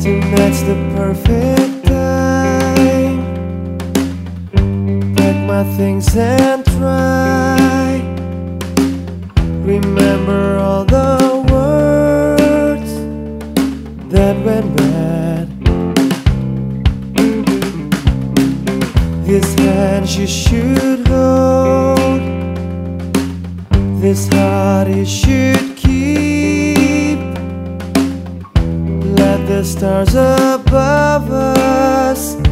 Tonight's the perfect time. Pack my things and try. Bad. This hand you should hold. This heart you should keep. Let the stars above us